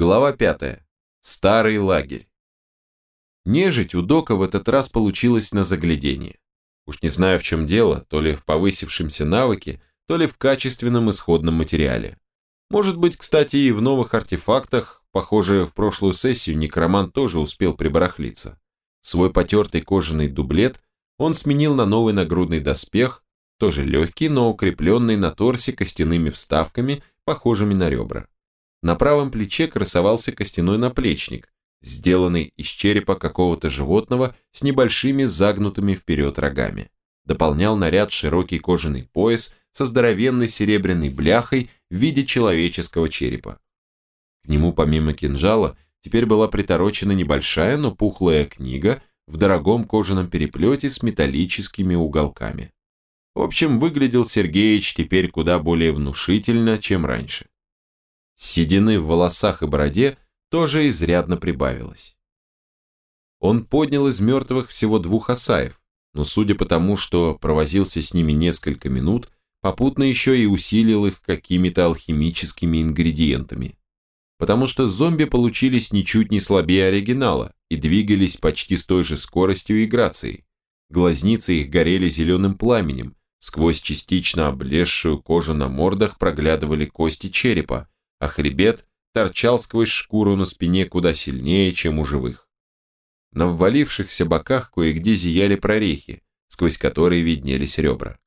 Глава 5. Старый лагерь. Нежить у Дока в этот раз получилась на заглядение. Уж не знаю в чем дело, то ли в повысившемся навыке, то ли в качественном исходном материале. Может быть, кстати, и в новых артефактах, похоже, в прошлую сессию некромант тоже успел прибарахлиться. Свой потертый кожаный дублет он сменил на новый нагрудный доспех, тоже легкий, но укрепленный на торсе костяными вставками, похожими на ребра. На правом плече красовался костяной наплечник, сделанный из черепа какого-то животного с небольшими загнутыми вперед рогами. Дополнял наряд широкий кожаный пояс со здоровенной серебряной бляхой в виде человеческого черепа. К нему помимо кинжала теперь была приторочена небольшая, но пухлая книга в дорогом кожаном переплете с металлическими уголками. В общем, выглядел Сергеич теперь куда более внушительно, чем раньше. Седины в волосах и бороде тоже изрядно прибавилось. Он поднял из мертвых всего двух осаев, но судя по тому, что провозился с ними несколько минут, попутно еще и усилил их какими-то алхимическими ингредиентами. Потому что зомби получились ничуть не слабее оригинала и двигались почти с той же скоростью и грацией. Глазницы их горели зеленым пламенем, сквозь частично облезшую кожу на мордах проглядывали кости черепа, а хребет торчал сквозь шкуру на спине куда сильнее, чем у живых. На ввалившихся боках кое-где зияли прорехи, сквозь которые виднелись ребра.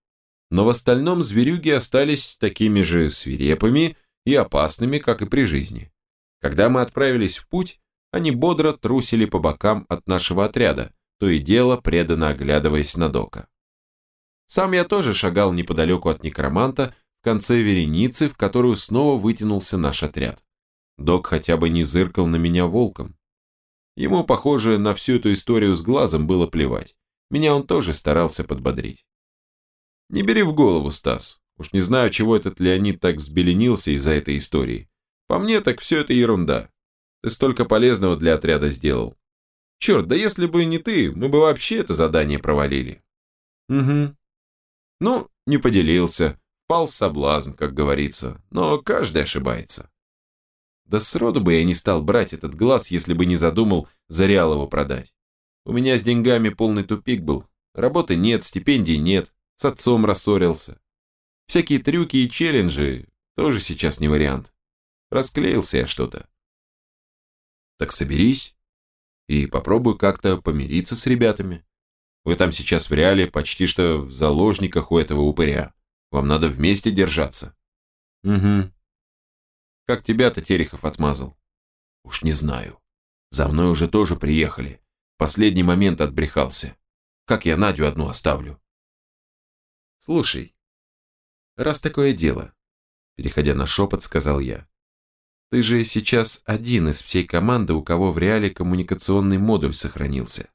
Но в остальном зверюги остались такими же свирепыми и опасными, как и при жизни. Когда мы отправились в путь, они бодро трусили по бокам от нашего отряда, то и дело преданно оглядываясь на Дока. Сам я тоже шагал неподалеку от некроманта, в конце вереницы, в которую снова вытянулся наш отряд. Док хотя бы не зыркал на меня волком. Ему, похоже, на всю эту историю с глазом было плевать. Меня он тоже старался подбодрить. Не бери в голову, Стас. Уж не знаю, чего этот Леонид так взбеленился из-за этой истории. По мне, так все это ерунда. Ты столько полезного для отряда сделал. Черт, да если бы не ты, мы бы вообще это задание провалили. Угу. Ну, не поделился впал в соблазн, как говорится, но каждый ошибается. Да сроду бы я не стал брать этот глаз, если бы не задумал Зареалову продать. У меня с деньгами полный тупик был, работы нет, стипендий нет, с отцом рассорился. Всякие трюки и челленджи тоже сейчас не вариант. Расклеился я что-то. Так соберись и попробуй как-то помириться с ребятами. Вы там сейчас в реале почти что в заложниках у этого упыря. Вам надо вместе держаться. Угу. Как тебя-то Терехов отмазал? Уж не знаю. За мной уже тоже приехали. Последний момент отбрехался. Как я Надю одну оставлю? Слушай, раз такое дело, переходя на шепот, сказал я. Ты же сейчас один из всей команды, у кого в реале коммуникационный модуль сохранился.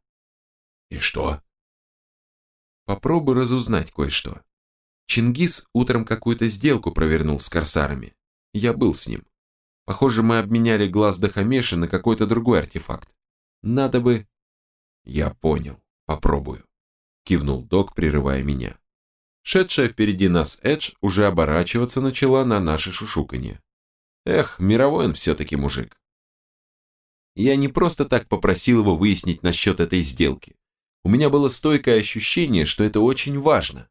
И что? Попробуй разузнать кое-что. Чингис утром какую-то сделку провернул с корсарами. Я был с ним. Похоже, мы обменяли глаз Дахамеша на какой-то другой артефакт. Надо бы... Я понял. Попробую. Кивнул док, прерывая меня. Шедшая впереди нас Эдж уже оборачиваться начала на наше шушуканье. Эх, мировой он все-таки мужик. Я не просто так попросил его выяснить насчет этой сделки. У меня было стойкое ощущение, что это очень важно.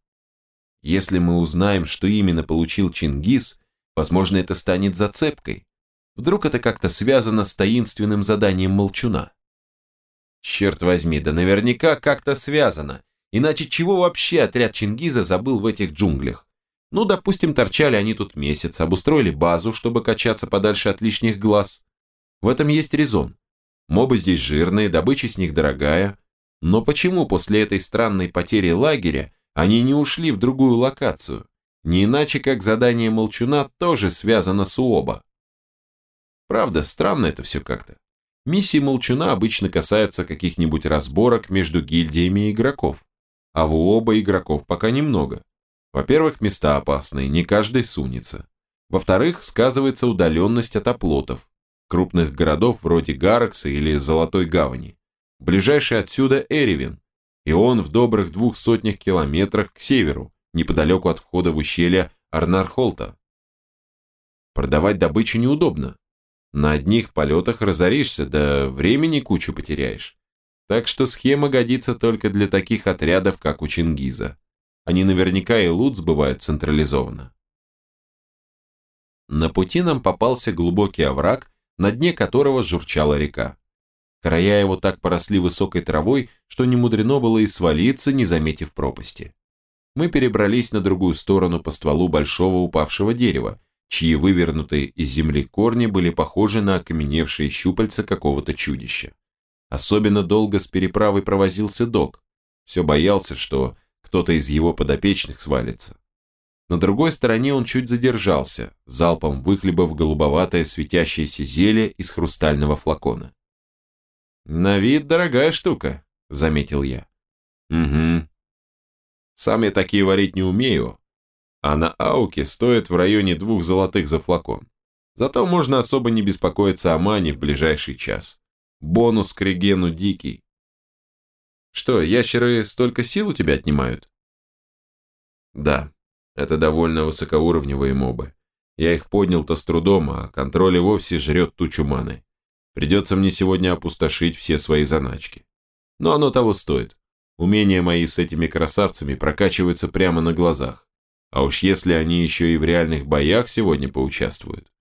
Если мы узнаем, что именно получил Чингис, возможно, это станет зацепкой. Вдруг это как-то связано с таинственным заданием Молчуна. Черт возьми, да наверняка как-то связано. Иначе чего вообще отряд Чингиза забыл в этих джунглях? Ну, допустим, торчали они тут месяц, обустроили базу, чтобы качаться подальше от лишних глаз. В этом есть резон. Мобы здесь жирные, добыча с них дорогая. Но почему после этой странной потери лагеря они не ушли в другую локацию, не иначе как задание Молчуна тоже связано с Уоба. Правда, странно это все как-то. Миссии Молчуна обычно касаются каких-нибудь разборок между гильдиями игроков, а в Уоба игроков пока немного. Во-первых, места опасные, не каждый сунется. Во-вторых, сказывается удаленность от оплотов, крупных городов вроде Гаракса или Золотой Гавани. Ближайший отсюда Эревин, и он в добрых двух сотнях километрах к северу, неподалеку от входа в ущелье Арнархолта. Продавать добычу неудобно. На одних полетах разоришься, да времени кучу потеряешь. Так что схема годится только для таких отрядов, как у Чингиза. Они наверняка и лут сбывают централизованно. На пути нам попался глубокий овраг, на дне которого журчала река. Края его так поросли высокой травой, что не мудрено было и свалиться, не заметив пропасти. Мы перебрались на другую сторону по стволу большого упавшего дерева, чьи вывернутые из земли корни были похожи на окаменевшие щупальца какого-то чудища. Особенно долго с переправой провозился док. Все боялся, что кто-то из его подопечных свалится. На другой стороне он чуть задержался, залпом выхлебав голубоватое светящееся зелье из хрустального флакона. «На вид дорогая штука», — заметил я. «Угу. Сам я такие варить не умею, а на ауке стоит в районе двух золотых за флакон. Зато можно особо не беспокоиться о мане в ближайший час. Бонус к регену дикий. Что, ящеры столько сил у тебя отнимают? Да, это довольно высокоуровневые мобы. Я их поднял-то с трудом, а контроль и вовсе жрет тучу маны. Придется мне сегодня опустошить все свои заначки. Но оно того стоит. Умения мои с этими красавцами прокачиваются прямо на глазах. А уж если они еще и в реальных боях сегодня поучаствуют.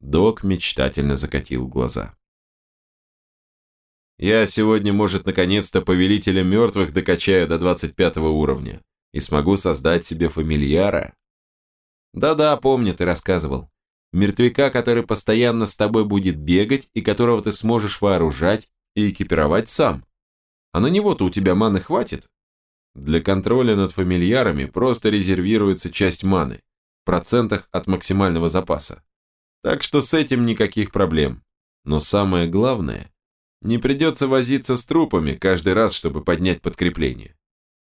Док мечтательно закатил глаза. Я сегодня, может, наконец-то повелителя мертвых докачаю до 25 уровня и смогу создать себе фамильяра. Да-да, помню, ты рассказывал. Мертвяка, который постоянно с тобой будет бегать и которого ты сможешь вооружать и экипировать сам. А на него-то у тебя маны хватит? Для контроля над фамильярами просто резервируется часть маны, в процентах от максимального запаса. Так что с этим никаких проблем. Но самое главное, не придется возиться с трупами каждый раз, чтобы поднять подкрепление.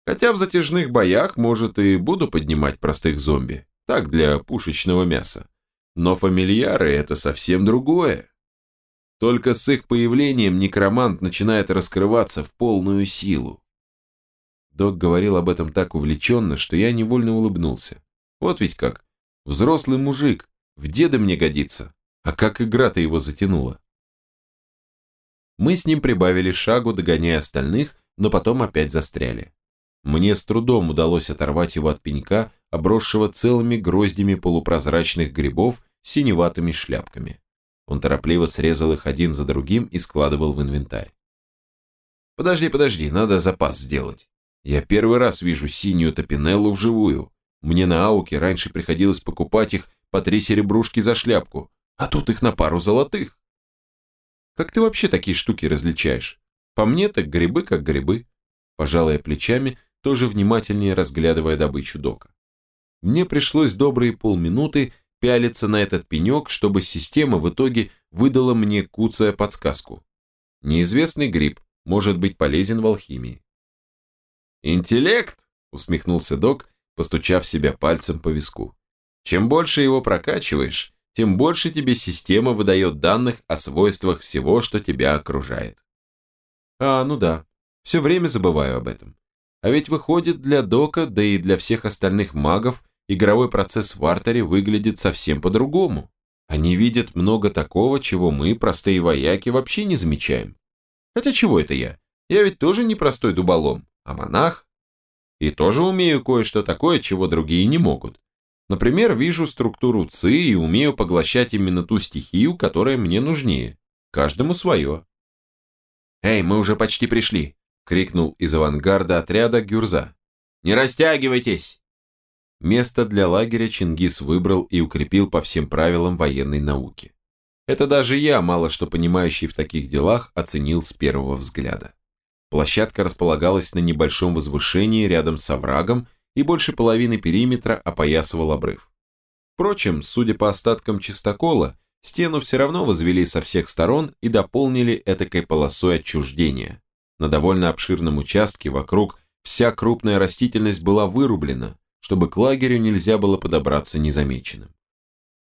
Хотя в затяжных боях, может, и буду поднимать простых зомби, так для пушечного мяса. Но фамильяры – это совсем другое. Только с их появлением некромант начинает раскрываться в полную силу. Док говорил об этом так увлеченно, что я невольно улыбнулся. Вот ведь как. Взрослый мужик, в деда мне годится. А как игра-то его затянула. Мы с ним прибавили шагу, догоняя остальных, но потом опять застряли. Мне с трудом удалось оторвать его от пенька, обросшего целыми гроздями полупрозрачных грибов синеватыми шляпками. Он торопливо срезал их один за другим и складывал в инвентарь. «Подожди, подожди, надо запас сделать. Я первый раз вижу синюю топинеллу вживую. Мне на ауке раньше приходилось покупать их по три серебрушки за шляпку, а тут их на пару золотых. Как ты вообще такие штуки различаешь? По мне так грибы как грибы. Пожалуй, плечами, тоже внимательнее разглядывая добычу дока. Мне пришлось добрые полминуты пялиться на этот пенек, чтобы система в итоге выдала мне куцая подсказку. Неизвестный гриб может быть полезен в алхимии. «Интеллект!» – усмехнулся док, постучав себя пальцем по виску. «Чем больше его прокачиваешь, тем больше тебе система выдает данных о свойствах всего, что тебя окружает». «А, ну да, все время забываю об этом. А ведь выходит для дока, да и для всех остальных магов, игровой процесс в артере выглядит совсем по-другому. Они видят много такого, чего мы, простые вояки, вообще не замечаем. Хотя чего это я? Я ведь тоже не простой дуболом, а монах. И тоже умею кое-что такое, чего другие не могут. Например, вижу структуру ЦИ и умею поглощать именно ту стихию, которая мне нужнее. Каждому свое. «Эй, мы уже почти пришли!» — крикнул из авангарда отряда Гюрза. «Не растягивайтесь!» Место для лагеря Чингис выбрал и укрепил по всем правилам военной науки. Это даже я, мало что понимающий в таких делах, оценил с первого взгляда. Площадка располагалась на небольшом возвышении рядом с оврагом и больше половины периметра опоясывал обрыв. Впрочем, судя по остаткам чистокола, стену все равно возвели со всех сторон и дополнили этакой полосой отчуждения. На довольно обширном участке вокруг вся крупная растительность была вырублена, чтобы к лагерю нельзя было подобраться незамеченным.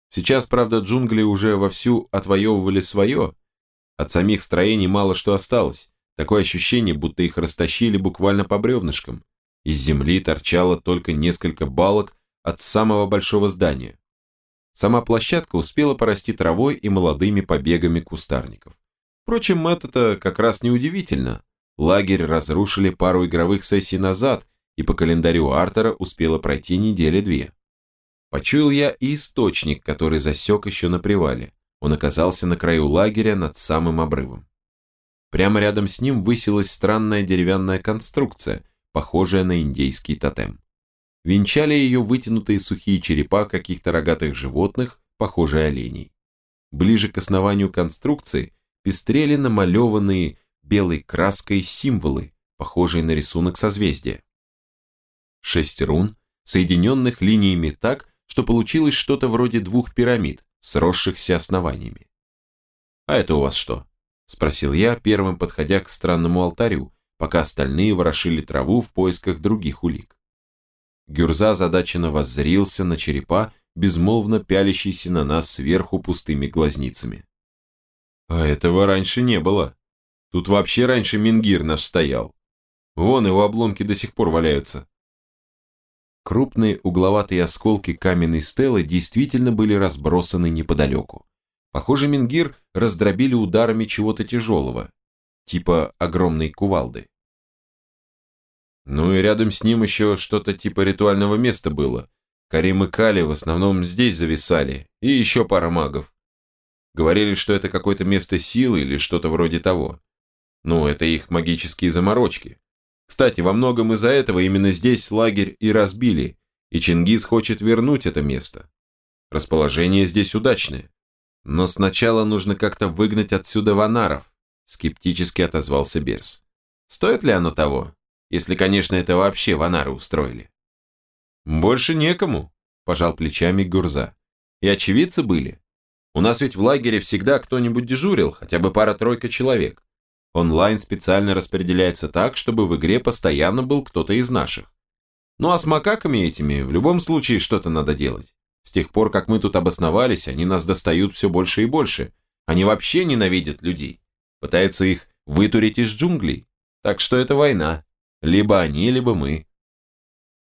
Сейчас, правда, джунгли уже вовсю отвоевывали свое. От самих строений мало что осталось. Такое ощущение, будто их растащили буквально по бревнышкам. Из земли торчало только несколько балок от самого большого здания. Сама площадка успела порасти травой и молодыми побегами кустарников. Впрочем, это-то как раз неудивительно. Лагерь разрушили пару игровых сессий назад, и по календарю Артера успела пройти недели две. Почуял я и источник, который засек еще на привале. Он оказался на краю лагеря над самым обрывом. Прямо рядом с ним высилась странная деревянная конструкция, похожая на индейский тотем. Венчали ее вытянутые сухие черепа каких-то рогатых животных, похожие оленей. Ближе к основанию конструкции пестрели намалеванные белой краской символы, похожие на рисунок созвездия. Шесть рун, соединенных линиями так, что получилось что-то вроде двух пирамид, сросшихся основаниями. «А это у вас что?» – спросил я, первым подходя к странному алтарю, пока остальные ворошили траву в поисках других улик. Гюрза задаченно воззрился на черепа, безмолвно пялящийся на нас сверху пустыми глазницами. А этого раньше не было. Тут вообще раньше Мингир наш стоял. Вон его обломки до сих пор валяются. Крупные угловатые осколки каменной стелы действительно были разбросаны неподалеку. Похоже, Мингир раздробили ударами чего-то тяжелого, типа огромной кувалды. Ну и рядом с ним еще что-то типа ритуального места было. Карим и Кали в основном здесь зависали, и еще пара магов. Говорили, что это какое-то место силы или что-то вроде того. Ну, это их магические заморочки. Кстати, во многом из-за этого именно здесь лагерь и разбили, и Чингис хочет вернуть это место. Расположение здесь удачное. Но сначала нужно как-то выгнать отсюда ванаров, скептически отозвался Берс. Стоит ли оно того? Если, конечно, это вообще ванары устроили. Больше некому, пожал плечами Гурза. И очевидцы были. У нас ведь в лагере всегда кто-нибудь дежурил, хотя бы пара-тройка человек. Онлайн специально распределяется так, чтобы в игре постоянно был кто-то из наших. Ну а с макаками этими в любом случае что-то надо делать. С тех пор, как мы тут обосновались, они нас достают все больше и больше. Они вообще ненавидят людей. Пытаются их вытурить из джунглей. Так что это война. Либо они, либо мы.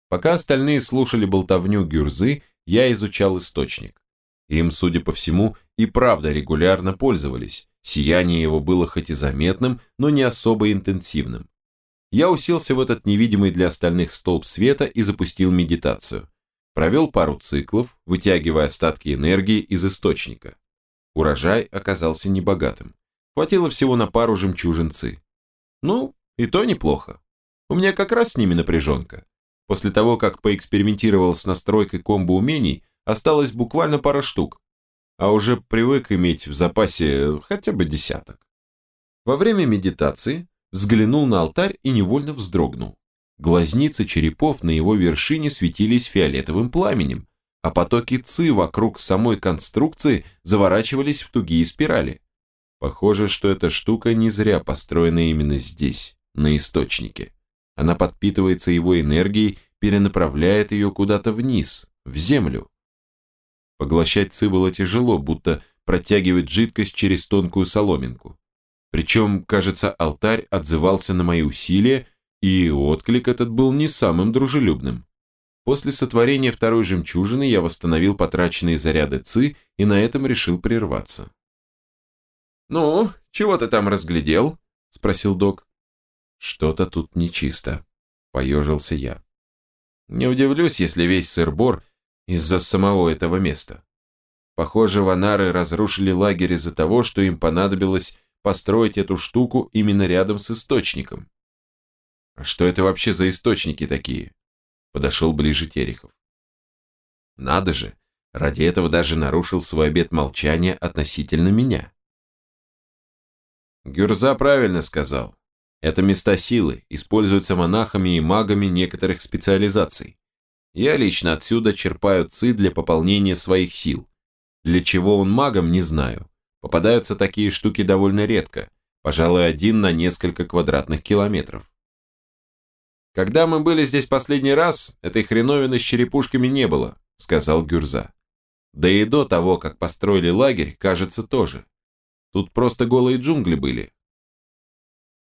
Пока остальные слушали болтовню Гюрзы, я изучал источник. Им, судя по всему, и правда регулярно пользовались. Сияние его было хоть и заметным, но не особо интенсивным. Я уселся в этот невидимый для остальных столб света и запустил медитацию. Провел пару циклов, вытягивая остатки энергии из источника. Урожай оказался небогатым. Хватило всего на пару жемчужинцы. Ну, и то неплохо. У меня как раз с ними напряженка. После того, как поэкспериментировал с настройкой комбо умений, осталось буквально пара штук, а уже привык иметь в запасе хотя бы десяток. Во время медитации взглянул на алтарь и невольно вздрогнул. Глазницы черепов на его вершине светились фиолетовым пламенем, а потоки ци вокруг самой конструкции заворачивались в тугие спирали. Похоже, что эта штука не зря построена именно здесь, на источнике. Она подпитывается его энергией, перенаправляет ее куда-то вниз, в землю. Поглощать ци было тяжело, будто протягивать жидкость через тонкую соломинку. Причем, кажется, алтарь отзывался на мои усилия, и отклик этот был не самым дружелюбным. После сотворения второй жемчужины я восстановил потраченные заряды ЦИ и на этом решил прерваться. «Ну, чего ты там разглядел?» – спросил док. Что-то тут нечисто, поежился я. Не удивлюсь, если весь сыр-бор из-за самого этого места. Похоже, ванары разрушили лагерь из-за того, что им понадобилось построить эту штуку именно рядом с источником. А что это вообще за источники такие? Подошел ближе Терехов. Надо же, ради этого даже нарушил свой обет молчания относительно меня. Гюрза правильно сказал. Это места силы, используются монахами и магами некоторых специализаций. Я лично отсюда черпаю ци для пополнения своих сил. Для чего он магом, не знаю. Попадаются такие штуки довольно редко, пожалуй, один на несколько квадратных километров. Когда мы были здесь последний раз, этой хреновины с черепушками не было, сказал Гюрза. Да и до того, как построили лагерь, кажется, тоже. Тут просто голые джунгли были,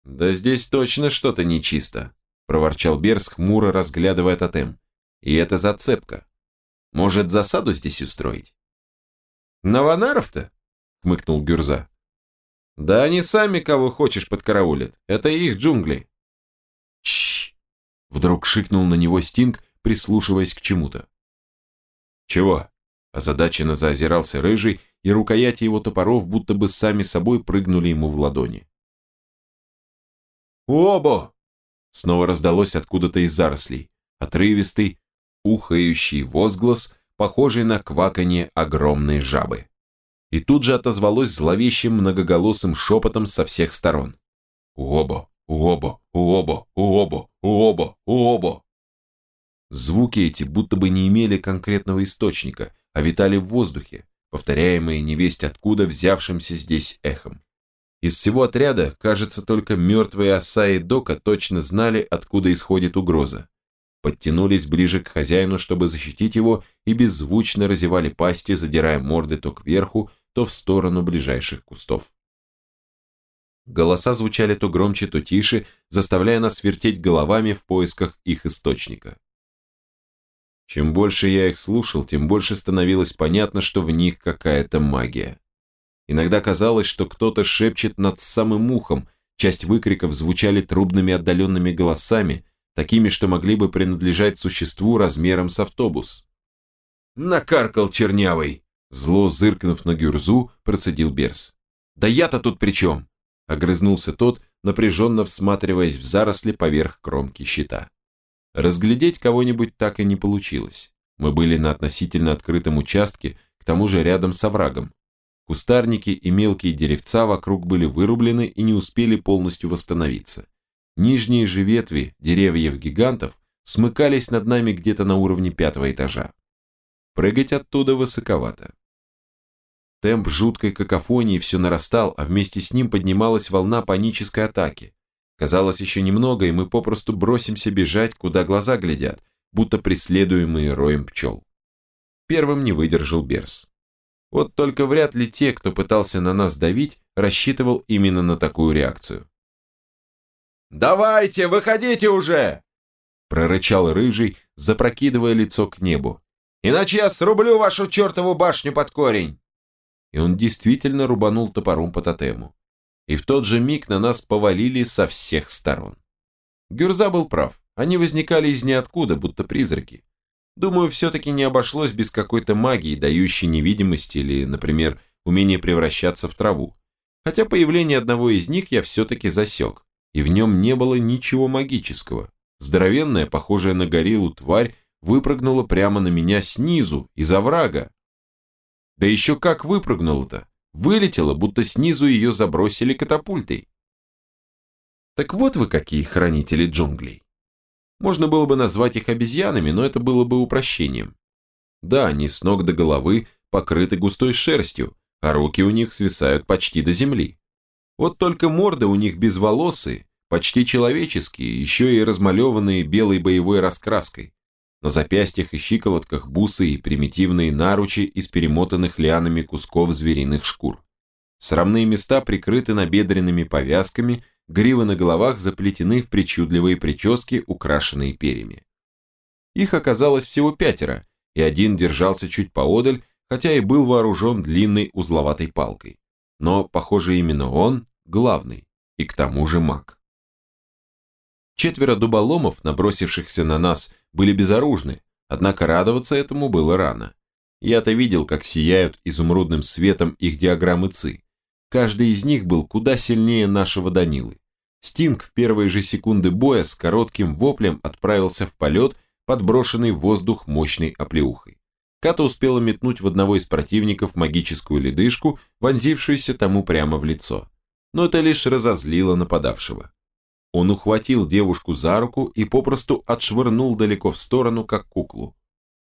«Да здесь точно что-то нечисто», – проворчал Берс, хмуро разглядывая тотем. «И это зацепка. Может, засаду здесь устроить? На Ванаров-то? Хмыкнул Гюрза. Да они сами кого хочешь подкараулят. Это их джунгли. Чш! Вдруг шикнул на него Стинг, прислушиваясь к чему-то. Чего? Озадаченно заозирался рыжий, и рукояти его топоров будто бы сами собой прыгнули ему в ладони. «Обо!» Снова раздалось откуда-то из зарослей. Отрывистый, ухающий возглас, похожий на кваканье огромной жабы. И тут же отозвалось зловещим многоголосым шепотом со всех сторон. «Уобо! Уобо! Уобо! Уобо! Уобо! Уобо!» Звуки эти будто бы не имели конкретного источника, а витали в воздухе, повторяемые невесть откуда взявшимся здесь эхом. Из всего отряда, кажется, только мертвые оса и дока точно знали, откуда исходит угроза. Подтянулись ближе к хозяину, чтобы защитить его, и беззвучно разевали пасти, задирая морды то кверху, то в сторону ближайших кустов. Голоса звучали то громче, то тише, заставляя нас вертеть головами в поисках их источника. Чем больше я их слушал, тем больше становилось понятно, что в них какая-то магия. Иногда казалось, что кто-то шепчет над самым ухом, часть выкриков звучали трубными отдаленными голосами, такими, что могли бы принадлежать существу размером с автобус. «Накаркал чернявый!» Зло зыркнув на Гюрзу, процедил Берс. «Да я-то тут при чем?» Огрызнулся тот, напряженно всматриваясь в заросли поверх кромки щита. Разглядеть кого-нибудь так и не получилось. Мы были на относительно открытом участке, к тому же рядом с оврагом. Кустарники и мелкие деревца вокруг были вырублены и не успели полностью восстановиться. Нижние же ветви деревьев-гигантов смыкались над нами где-то на уровне пятого этажа. Прыгать оттуда высоковато. Темп жуткой какофонии все нарастал, а вместе с ним поднималась волна панической атаки. Казалось, еще немного, и мы попросту бросимся бежать, куда глаза глядят, будто преследуемые роем пчел. Первым не выдержал Берс. Вот только вряд ли те, кто пытался на нас давить, рассчитывал именно на такую реакцию. «Давайте, выходите уже!» прорычал Рыжий, запрокидывая лицо к небу. «Иначе я срублю вашу чертову башню под корень!» И он действительно рубанул топором по тотему. И в тот же миг на нас повалили со всех сторон. Гюрза был прав, они возникали из ниоткуда, будто призраки. Думаю, все-таки не обошлось без какой-то магии, дающей невидимость или, например, умение превращаться в траву. Хотя появление одного из них я все-таки засек, и в нем не было ничего магического. Здоровенная, похожая на гориллу тварь, выпрыгнула прямо на меня снизу, из оврага. Да еще как выпрыгнула-то? Вылетела, будто снизу ее забросили катапультой. Так вот вы какие хранители джунглей. Можно было бы назвать их обезьянами, но это было бы упрощением. Да, они с ног до головы покрыты густой шерстью, а руки у них свисают почти до земли. Вот только морды у них безволосые, почти человеческие, еще и размалеванные белой боевой раскраской. На запястьях и щиколотках бусы и примитивные наручи из перемотанных лианами кусков звериных шкур. Срамные места прикрыты набедренными повязками – гривы на головах заплетены в причудливые прически, украшенные перьями. Их оказалось всего пятеро, и один держался чуть поодаль, хотя и был вооружен длинной узловатой палкой. Но, похоже, именно он главный, и к тому же маг. Четверо дуболомов, набросившихся на нас, были безоружны, однако радоваться этому было рано. Я-то видел, как сияют изумрудным светом их диаграммы ЦИ. Каждый из них был куда сильнее нашего Данилы. Стинг в первые же секунды боя с коротким воплем отправился в полет, подброшенный в воздух мощной оплеухой. Ката успела метнуть в одного из противников магическую ледышку, вонзившуюся тому прямо в лицо. Но это лишь разозлило нападавшего. Он ухватил девушку за руку и попросту отшвырнул далеко в сторону, как куклу.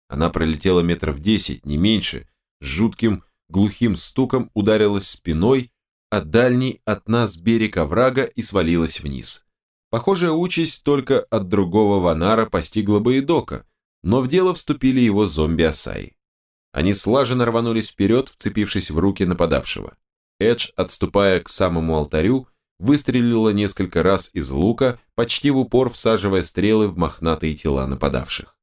Она пролетела метров десять, не меньше, с жутким глухим стуком ударилась спиной, а дальний от нас берег оврага и свалилась вниз. Похожая участь только от другого Ванара постигла бы и Дока, но в дело вступили его зомби-осаи. Они слаженно рванулись вперед, вцепившись в руки нападавшего. Эдж, отступая к самому алтарю, выстрелила несколько раз из лука, почти в упор всаживая стрелы в мохнатые тела нападавших.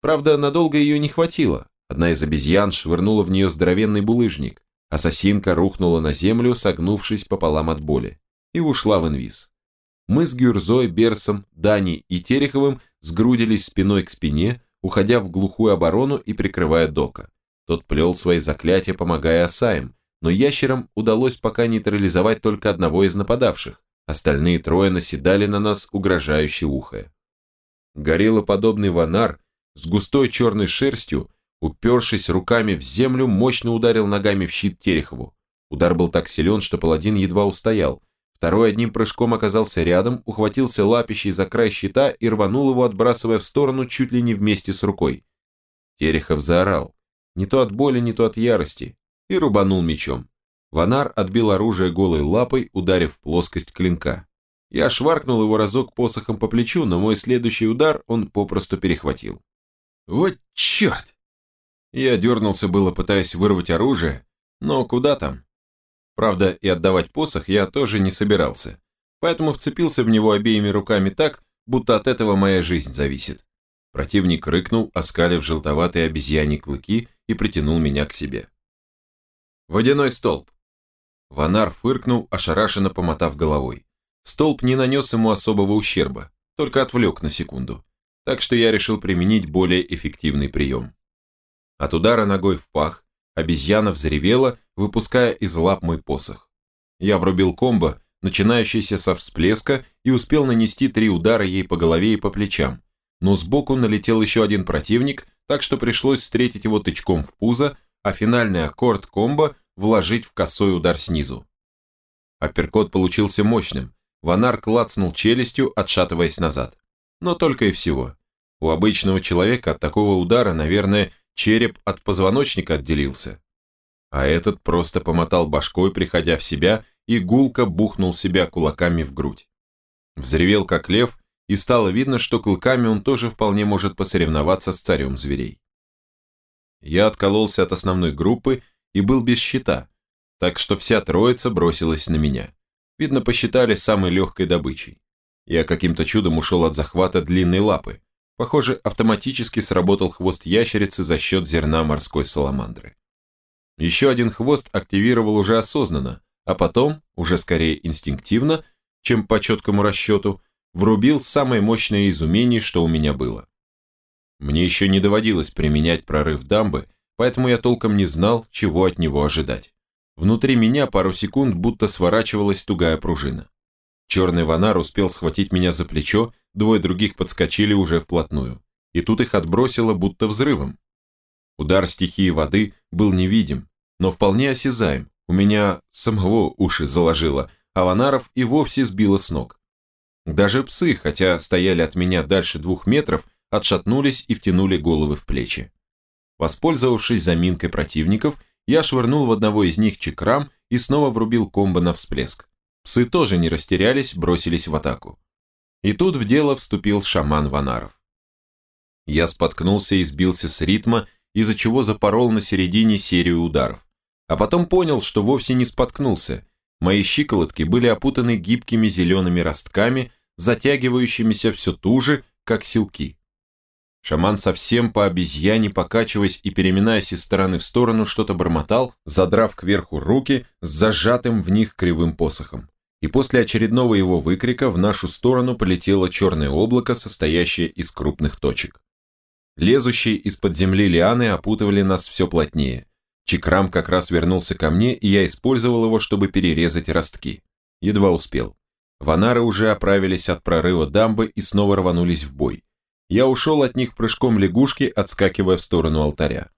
Правда, надолго ее не хватило, Одна из обезьян швырнула в нее здоровенный булыжник. Ассасинка рухнула на землю, согнувшись пополам от боли, и ушла в инвиз. Мы с Гюрзой, Берсом, Дани и Тереховым сгрудились спиной к спине, уходя в глухую оборону и прикрывая Дока. Тот плел свои заклятия, помогая Асаем, но ящерам удалось пока нейтрализовать только одного из нападавших. Остальные трое наседали на нас, угрожающе ухая. Гориллоподобный ванар с густой черной шерстью, упершись руками в землю, мощно ударил ногами в щит Терехову. Удар был так силен, что паладин едва устоял. Второй одним прыжком оказался рядом, ухватился лапищей за край щита и рванул его, отбрасывая в сторону чуть ли не вместе с рукой. Терехов заорал. Не то от боли, не то от ярости. И рубанул мечом. Ванар отбил оружие голой лапой, ударив в плоскость клинка. Я шваркнул его разок посохом по плечу, но мой следующий удар он попросту перехватил. Вот черт! Я дернулся было, пытаясь вырвать оружие, но куда там? Правда, и отдавать посох я тоже не собирался, поэтому вцепился в него обеими руками так, будто от этого моя жизнь зависит. Противник рыкнул, оскалив желтоватые обезьяни клыки и притянул меня к себе. «Водяной столб!» Ванар фыркнул, ошарашенно помотав головой. Столб не нанес ему особого ущерба, только отвлек на секунду. Так что я решил применить более эффективный прием. От удара ногой в пах обезьяна взревела, выпуская из лап мой посох. Я врубил комбо, начинающийся со всплеска, и успел нанести три удара ей по голове и по плечам. Но сбоку налетел еще один противник, так что пришлось встретить его тычком в пузо, а финальный аккорд комбо вложить в косой удар снизу. Апперкот получился мощным. Ванар клацнул челюстью, отшатываясь назад. Но только и всего. У обычного человека от такого удара, наверное, череп от позвоночника отделился. А этот просто помотал башкой, приходя в себя, и гулко бухнул себя кулаками в грудь. Взревел как лев, и стало видно, что клыками он тоже вполне может посоревноваться с царем зверей. Я откололся от основной группы и был без щита, так что вся троица бросилась на меня. Видно, посчитали самой легкой добычей. Я каким-то чудом ушел от захвата длинной лапы. Похоже, автоматически сработал хвост ящерицы за счет зерна морской саламандры. Еще один хвост активировал уже осознанно, а потом, уже скорее инстинктивно, чем по четкому расчету, врубил самое мощное из умений, что у меня было. Мне еще не доводилось применять прорыв дамбы, поэтому я толком не знал, чего от него ожидать. Внутри меня пару секунд будто сворачивалась тугая пружина. Черный ванар успел схватить меня за плечо, двое других подскочили уже вплотную. И тут их отбросило будто взрывом. Удар стихии воды был невидим, но вполне осязаем. У меня самого уши заложило, а ванаров и вовсе сбило с ног. Даже псы, хотя стояли от меня дальше двух метров, отшатнулись и втянули головы в плечи. Воспользовавшись заминкой противников, я швырнул в одного из них чекрам и снова врубил комбо на всплеск. Псы тоже не растерялись, бросились в атаку. И тут в дело вступил шаман Ванаров. Я споткнулся и сбился с ритма, из-за чего запорол на середине серию ударов. А потом понял, что вовсе не споткнулся. Мои щиколотки были опутаны гибкими зелеными ростками, затягивающимися все туже, как силки. Шаман совсем по обезьяне, покачиваясь и переминаясь из стороны в сторону, что-то бормотал, задрав кверху руки с зажатым в них кривым посохом. И после очередного его выкрика в нашу сторону полетело черное облако, состоящее из крупных точек. Лезущие из-под земли лианы опутывали нас все плотнее. Чекрам как раз вернулся ко мне, и я использовал его, чтобы перерезать ростки. Едва успел. Ванары уже оправились от прорыва дамбы и снова рванулись в бой. Я ушел от них прыжком лягушки, отскакивая в сторону алтаря.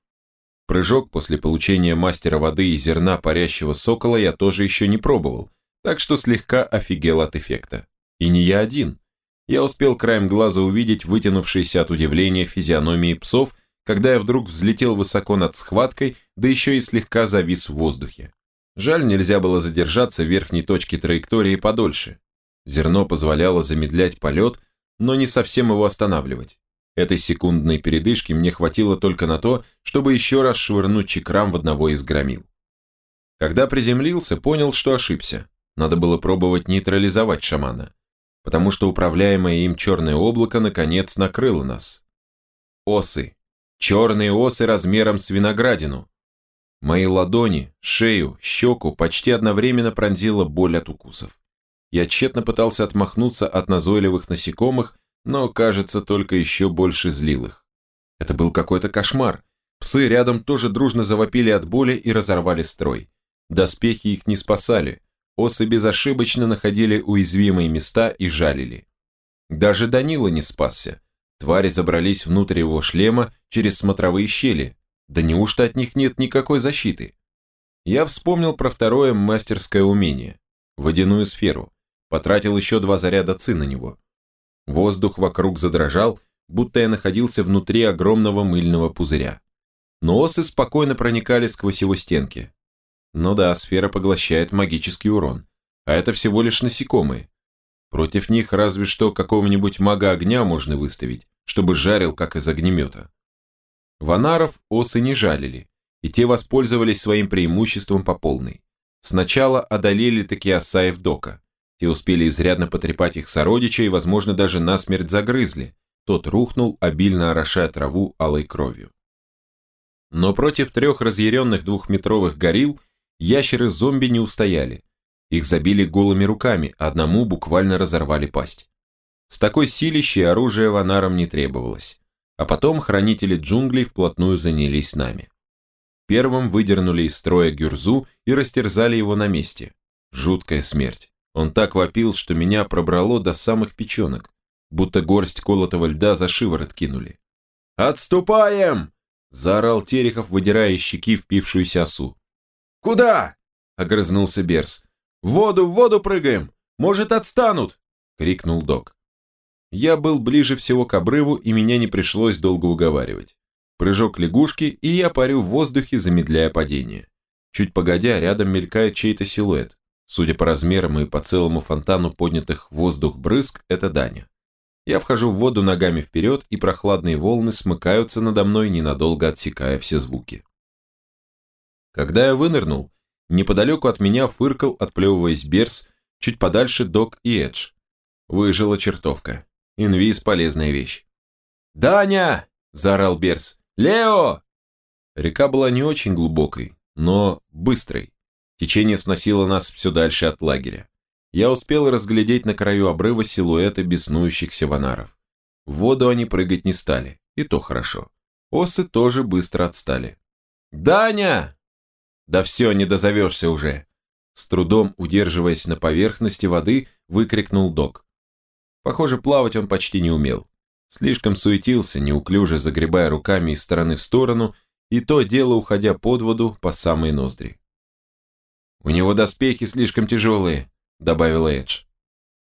Прыжок после получения мастера воды и зерна парящего сокола я тоже еще не пробовал, так что слегка офигел от эффекта. И не я один. Я успел краем глаза увидеть вытянувшиеся от удивления физиономии псов, когда я вдруг взлетел высоко над схваткой, да еще и слегка завис в воздухе. Жаль, нельзя было задержаться в верхней точке траектории подольше. Зерно позволяло замедлять полет, но не совсем его останавливать. Этой секундной передышки мне хватило только на то, чтобы еще раз швырнуть чекрам в одного из громил. Когда приземлился, понял, что ошибся. Надо было пробовать нейтрализовать шамана, потому что управляемое им черное облако наконец накрыло нас. Осы. Черные осы размером с виноградину. Мои ладони, шею, щеку почти одновременно пронзила боль от укусов. Я тщетно пытался отмахнуться от назойливых насекомых, но, кажется, только еще больше злил их. Это был какой-то кошмар. Псы рядом тоже дружно завопили от боли и разорвали строй. Доспехи их не спасали. Осы безошибочно находили уязвимые места и жалили. Даже Данила не спасся. Твари забрались внутрь его шлема через смотровые щели. Да неужто от них нет никакой защиты? Я вспомнил про второе мастерское умение – водяную сферу. Потратил еще два заряда ци на него. Воздух вокруг задрожал, будто я находился внутри огромного мыльного пузыря. Но осы спокойно проникали сквозь его стенки. Ну да, сфера поглощает магический урон. А это всего лишь насекомые. Против них разве что какого-нибудь мага огня можно выставить, чтобы жарил, как из огнемета. Ванаров осы не жалили, и те воспользовались своим преимуществом по полной. Сначала одолели такие Асаев Дока. Те успели изрядно потрепать их сородича и, возможно, даже насмерть загрызли. Тот рухнул, обильно орошая траву алой кровью. Но против трех разъяренных двухметровых горилл ящеры-зомби не устояли. Их забили голыми руками, одному буквально разорвали пасть. С такой силищей оружие ванарам не требовалось. А потом хранители джунглей вплотную занялись нами. Первым выдернули из строя Гюрзу и растерзали его на месте. Жуткая смерть. Он так вопил, что меня пробрало до самых печенок, будто горсть колотого льда за шиворот кинули. «Отступаем!» – заорал Терехов, выдирая щеки впившуюся осу. «Куда?» – огрызнулся Берс. «В воду, в воду прыгаем! Может, отстанут!» – крикнул док. Я был ближе всего к обрыву, и меня не пришлось долго уговаривать. Прыжок лягушки, и я парю в воздухе, замедляя падение. Чуть погодя, рядом мелькает чей-то силуэт. Судя по размерам и по целому фонтану поднятых в воздух брызг, это Даня. Я вхожу в воду ногами вперед, и прохладные волны смыкаются надо мной, ненадолго отсекая все звуки. Когда я вынырнул, Неподалеку от меня фыркал, отплевываясь Берс, чуть подальше Док и Эдж. Выжила чертовка. Инвиз – полезная вещь. «Даня!» – заорал Берс. «Лео!» Река была не очень глубокой, но быстрой. Течение сносило нас все дальше от лагеря. Я успел разглядеть на краю обрыва силуэты беснующихся ванаров. В воду они прыгать не стали, и то хорошо. Осы тоже быстро отстали. «Даня!» «Да все, не дозовешься уже!» С трудом удерживаясь на поверхности воды, выкрикнул док. Похоже, плавать он почти не умел. Слишком суетился, неуклюже загребая руками из стороны в сторону, и то дело уходя под воду по самые ноздри. «У него доспехи слишком тяжелые», — добавила Эдж.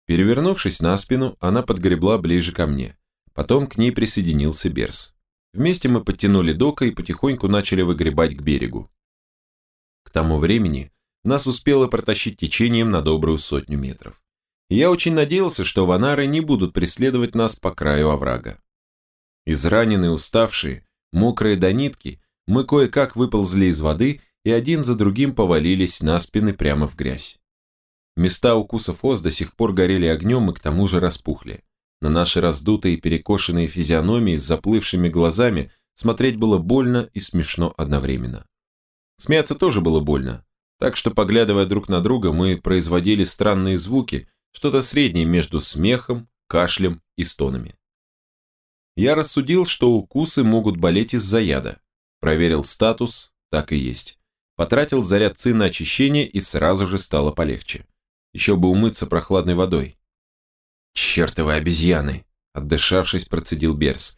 Перевернувшись на спину, она подгребла ближе ко мне. Потом к ней присоединился Берс. Вместе мы подтянули дока и потихоньку начали выгребать к берегу тому времени нас успело протащить течением на добрую сотню метров. Я очень надеялся, что ванары не будут преследовать нас по краю оврага. Израненные, уставшие, мокрые до нитки, мы кое-как выползли из воды и один за другим повалились на спины прямо в грязь. Места укусов ос до сих пор горели огнем и к тому же распухли. На наши раздутые перекошенные физиономии с заплывшими глазами смотреть было больно и смешно одновременно. Смеяться тоже было больно, так что, поглядывая друг на друга, мы производили странные звуки, что-то среднее между смехом, кашлем и стонами. Я рассудил, что укусы могут болеть из-за яда. Проверил статус, так и есть. Потратил заряд ци на очищение и сразу же стало полегче. Еще бы умыться прохладной водой. «Чертовы обезьяны!» Отдышавшись, процедил Берс.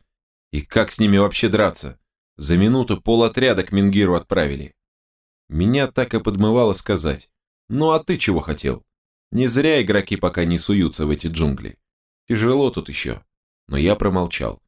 «И как с ними вообще драться? За минуту пол отряда к Мингиру отправили. Меня так и подмывало сказать. Ну а ты чего хотел? Не зря игроки пока не суются в эти джунгли. Тяжело тут еще. Но я промолчал.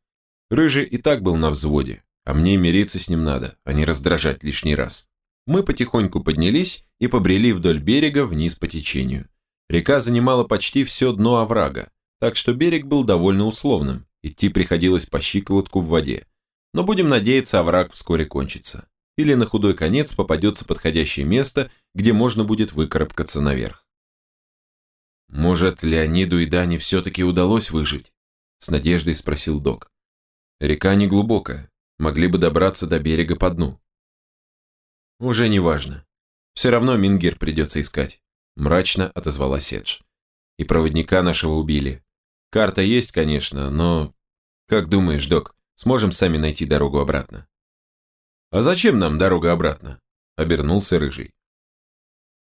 Рыжий и так был на взводе, а мне мириться с ним надо, а не раздражать лишний раз. Мы потихоньку поднялись и побрели вдоль берега вниз по течению. Река занимала почти все дно оврага, так что берег был довольно условным, идти приходилось по щиколотку в воде. Но будем надеяться, овраг вскоре кончится или на худой конец попадется подходящее место, где можно будет выкарабкаться наверх. «Может, Леониду и Дане все-таки удалось выжить?» – с надеждой спросил док. «Река не глубокая, Могли бы добраться до берега по дну. Уже не важно. Все равно Мингер придется искать. Мрачно отозвалась Эдж. И проводника нашего убили. Карта есть, конечно, но... Как думаешь, док, сможем сами найти дорогу обратно? А зачем нам дорога обратно? Обернулся Рыжий.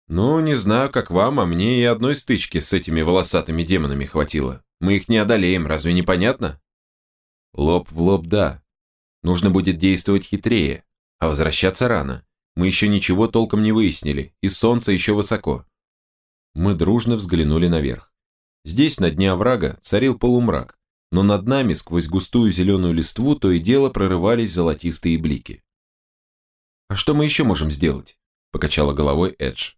Ну, не знаю, как вам, а мне и одной стычки с этими волосатыми демонами хватило. Мы их не одолеем, разве не понятно? Лоб в лоб, да. Нужно будет действовать хитрее, а возвращаться рано. Мы еще ничего толком не выяснили, и солнце еще высоко. Мы дружно взглянули наверх. Здесь, на дне оврага, царил полумрак, но над нами, сквозь густую зеленую листву, то и дело прорывались золотистые блики. «А что мы еще можем сделать?» – покачала головой Эдж.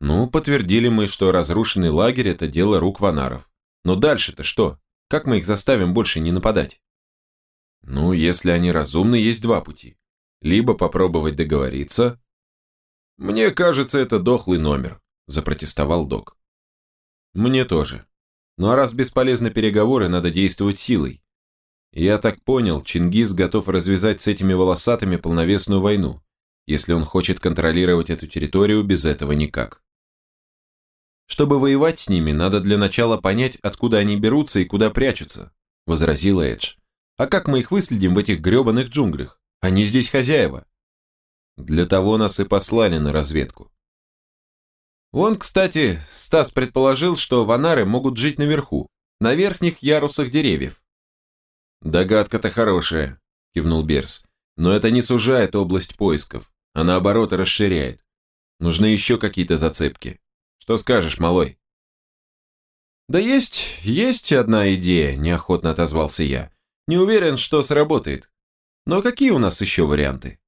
«Ну, подтвердили мы, что разрушенный лагерь – это дело рук ванаров. Но дальше-то что? Как мы их заставим больше не нападать?» «Ну, если они разумны, есть два пути либо попробовать договориться. Мне кажется, это дохлый номер, запротестовал док. Мне тоже. Ну а раз бесполезны переговоры, надо действовать силой. Я так понял, Чингис готов развязать с этими волосатыми полновесную войну, если он хочет контролировать эту территорию без этого никак. Чтобы воевать с ними, надо для начала понять, откуда они берутся и куда прячутся, возразила Эдж. А как мы их выследим в этих гребаных джунглях? Они здесь хозяева. Для того нас и послали на разведку. Вон, кстати, Стас предположил, что ванары могут жить наверху, на верхних ярусах деревьев. Догадка-то хорошая, кивнул Берс, но это не сужает область поисков, а наоборот расширяет. Нужны еще какие-то зацепки. Что скажешь, малой? Да есть, есть одна идея, неохотно отозвался я. Не уверен, что сработает. Но какие у нас еще варианты?